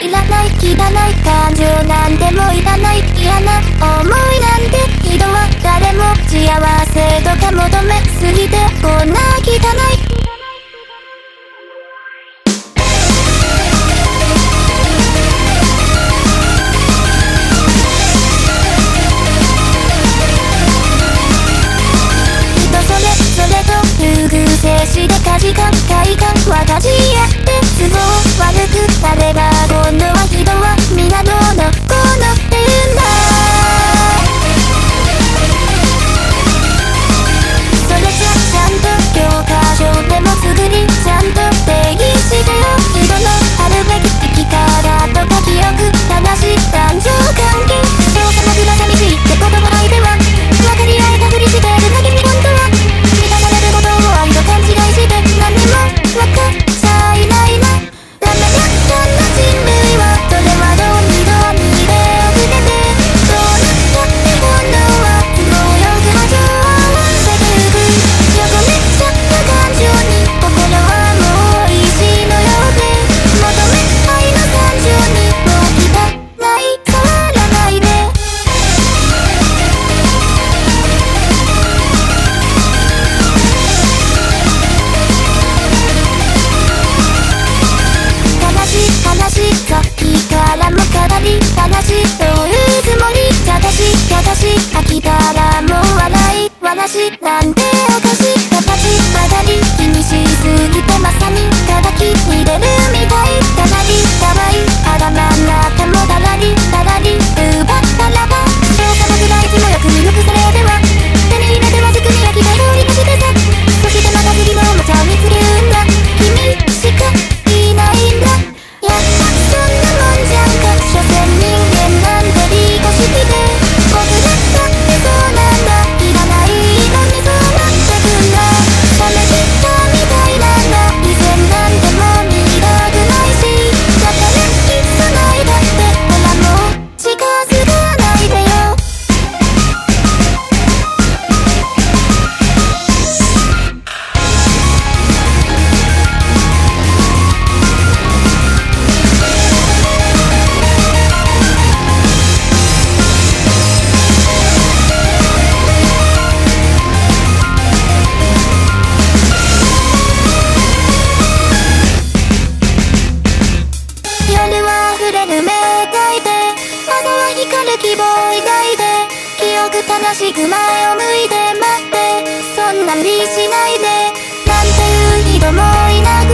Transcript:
いらない気がない感情なんでもいらない嫌な思いなんて人は誰も幸せとか求めすぎてこんな汚い。人それそれと優遇性しで価値観快感は価値 난 希望以外で記憶楽しく前を向いて待ってそんな無理しないでなんていう人もいなく